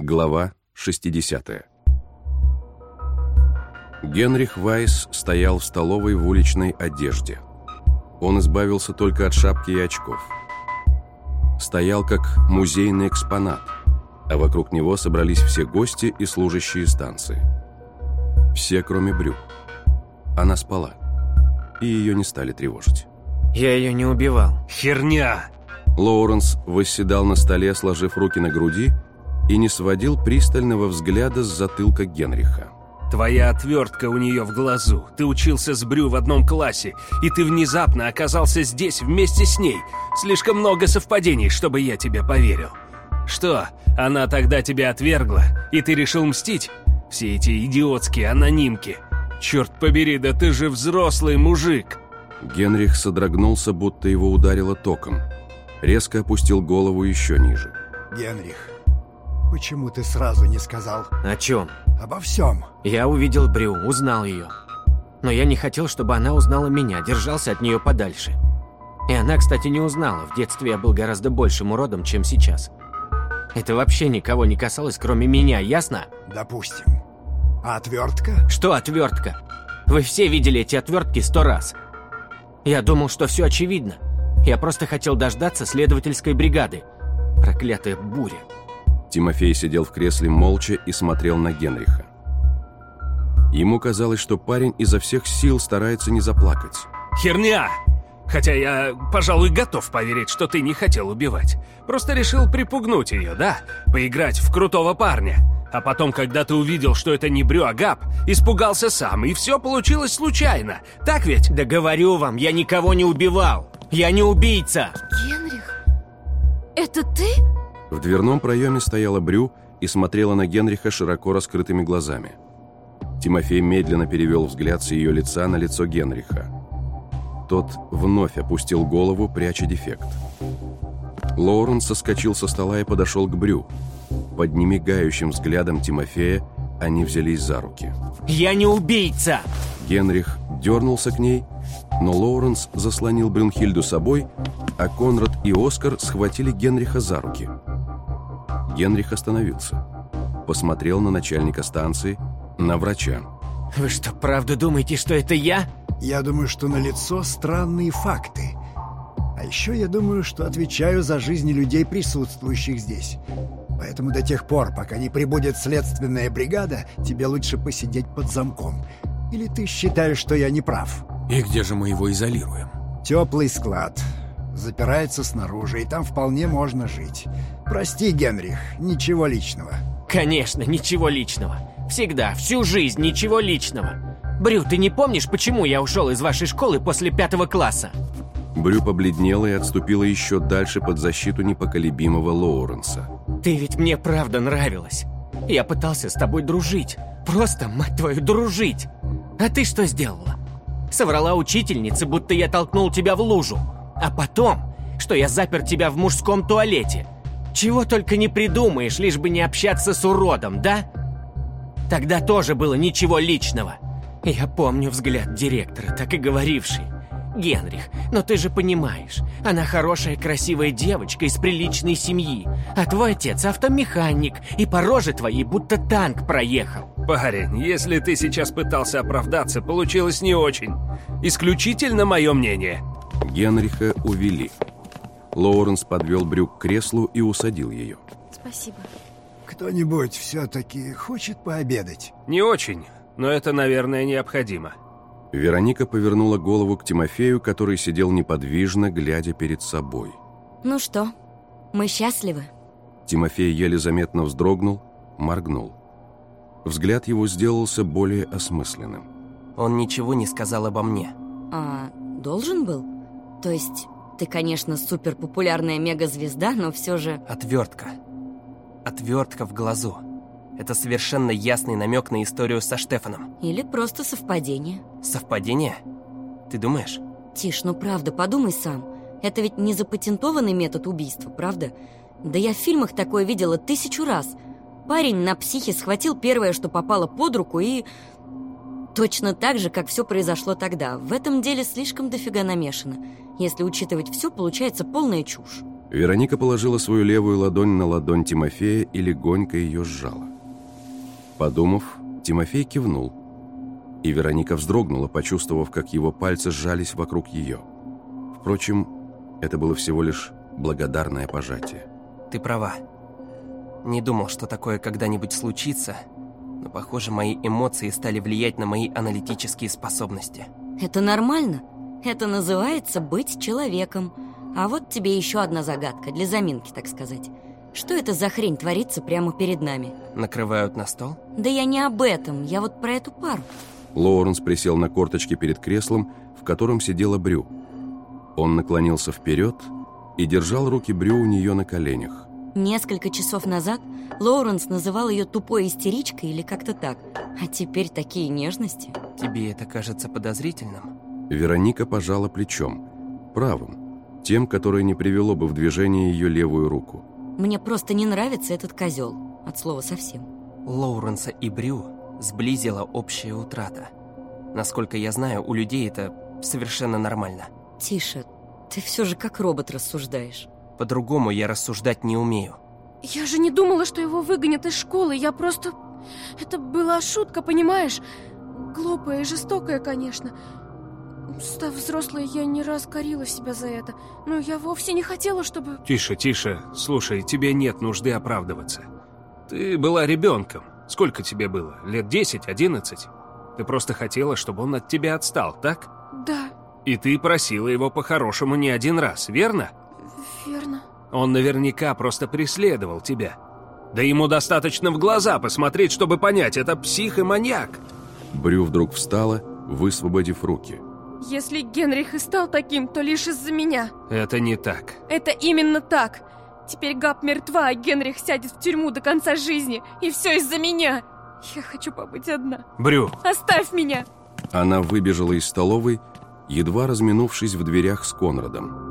Глава 60 Генрих Вайс стоял в столовой в уличной одежде. Он избавился только от шапки и очков. Стоял как музейный экспонат, а вокруг него собрались все гости и служащие станции. Все, кроме Брю. Она спала, и ее не стали тревожить. Я ее не убивал. Херня! Лоуренс восседал на столе, сложив руки на груди, и не сводил пристального взгляда с затылка Генриха. Твоя отвертка у нее в глазу. Ты учился с Брю в одном классе, и ты внезапно оказался здесь вместе с ней. Слишком много совпадений, чтобы я тебе поверил. Что, она тогда тебя отвергла, и ты решил мстить? Все эти идиотские анонимки. Черт побери, да ты же взрослый мужик. Генрих содрогнулся, будто его ударило током. Резко опустил голову еще ниже. Генрих, почему ты сразу не сказал О чем? обо всем? Я увидел Брю, узнал ее. Но я не хотел, чтобы она узнала меня, держался от нее подальше. И она, кстати, не узнала. В детстве я был гораздо большим уродом, чем сейчас. Это вообще никого не касалось, кроме меня, ясно? Допустим. А отвертка? Что отвертка? Вы все видели эти отвертки сто раз. Я думал, что все очевидно. Я просто хотел дождаться следовательской бригады. Проклятая буря. Тимофей сидел в кресле молча и смотрел на Генриха. Ему казалось, что парень изо всех сил старается не заплакать. Херня! Хотя я, пожалуй, готов поверить, что ты не хотел убивать. Просто решил припугнуть ее, да? Поиграть в крутого парня. А потом, когда ты увидел, что это не Брю, а Габ, испугался сам, и все получилось случайно. Так ведь? Да говорю вам, я никого не убивал. Я не убийца. Генрих, это ты? В дверном проеме стояла Брю и смотрела на Генриха широко раскрытыми глазами. Тимофей медленно перевел взгляд с ее лица на лицо Генриха. Тот вновь опустил голову, пряча дефект. Лоуренс соскочил со стола и подошел к Брю. Под немигающим взглядом Тимофея они взялись за руки. Я не убийца. Генрих дернулся к ней, но Лоуренс заслонил Брюнхильду собой, а Конрад и Оскар схватили Генриха за руки. Генрих остановился. Посмотрел на начальника станции, на врача. Вы что, правда думаете, что это я? Я думаю, что налицо странные факты. А еще я думаю, что отвечаю за жизни людей, присутствующих здесь. Поэтому до тех пор, пока не прибудет следственная бригада, тебе лучше посидеть под замком. Или ты считаешь, что я не прав? И где же мы его изолируем? Теплый склад. Запирается снаружи, и там вполне можно жить. Прости, Генрих, ничего личного. Конечно, ничего личного. Всегда, всю жизнь, ничего личного. Брю, ты не помнишь, почему я ушел из вашей школы после пятого класса? Брю побледнела и отступила еще дальше под защиту непоколебимого Лоуренса. Ты ведь мне правда нравилась. Я пытался с тобой дружить. Просто, мать твою, дружить. А ты что сделала? Соврала учительнице, будто я толкнул тебя в лужу. А потом, что я запер тебя в мужском туалете. Чего только не придумаешь, лишь бы не общаться с уродом, да? Тогда тоже было ничего личного. Я помню взгляд директора, так и говоривший. Генрих, но ты же понимаешь, она хорошая, красивая девочка из приличной семьи, а твой отец автомеханик, и по роже твоей будто танк проехал. Парень, если ты сейчас пытался оправдаться, получилось не очень. Исключительно мое мнение. Генриха увели. Лоуренс подвел Брю к креслу и усадил ее. Спасибо. Кто-нибудь все-таки хочет пообедать? Не очень, но это, наверное, необходимо. Вероника повернула голову к Тимофею, который сидел неподвижно, глядя перед собой. Ну что, мы счастливы? Тимофей еле заметно вздрогнул, моргнул. Взгляд его сделался более осмысленным. Он ничего не сказал обо мне. А, должен был? То есть, ты, конечно, супер популярная мегазвезда, но все же... Отвертка. Отвертка в глазу. Это совершенно ясный намек на историю со Штефаном. Или просто совпадение. Совпадение? Ты думаешь? Тиш, ну правда, подумай сам. Это ведь не запатентованный метод убийства, правда? Да я в фильмах такое видела тысячу раз. Парень на психе схватил первое, что попало под руку, и... Точно так же, как все произошло тогда. В этом деле слишком дофига намешано. Если учитывать все, получается полная чушь. Вероника положила свою левую ладонь на ладонь Тимофея и легонько ее сжала. Подумав, Тимофей кивнул, и Вероника вздрогнула, почувствовав, как его пальцы сжались вокруг ее. Впрочем, это было всего лишь благодарное пожатие. Ты права. Не думал, что такое когда-нибудь случится, но, похоже, мои эмоции стали влиять на мои аналитические способности. Это нормально. Это называется быть человеком. А вот тебе еще одна загадка, для заминки, так сказать. Что это за хрень творится прямо перед нами? Накрывают на стол? Да я не об этом, я вот про эту пару. Лоуренс присел на корточки перед креслом, в котором сидела Брю. Он наклонился вперед и держал руки Брю у нее на коленях. Несколько часов назад Лоуренс называл ее тупой истеричкой или как-то так. А теперь такие нежности. Тебе это кажется подозрительным? Вероника пожала плечом. Правым. Тем, которое не привело бы в движение ее левую руку. Мне просто не нравится этот козел. От слова совсем. Лоуренса и Брю сблизила общая утрата. Насколько я знаю, у людей это совершенно нормально. Тише, ты все же как робот рассуждаешь. По-другому я рассуждать не умею. Я же не думала, что его выгонят из школы. Я просто... Это была шутка, понимаешь? Глупая и жестокая, конечно. Став взрослой, я не раз корила себя за это. Но я вовсе не хотела, чтобы... Тише, тише. Слушай, тебе нет нужды оправдываться. Ты была ребенком. Сколько тебе было? Лет 10, 11? Ты просто хотела, чтобы он от тебя отстал, так? Да, И ты просила его по-хорошему не один раз, верно? Верно. Он наверняка просто преследовал тебя. Да ему достаточно в глаза посмотреть, чтобы понять, это псих и маньяк. Брю вдруг встала, высвободив руки. Если Генрих и стал таким, то лишь из-за меня. Это не так. Это именно так. Теперь Габ мертва, а Генрих сядет в тюрьму до конца жизни. И все из-за меня. Я хочу побыть одна. Брю, Оставь меня! Она выбежала из столовой, едва разминувшись в дверях с Конрадом.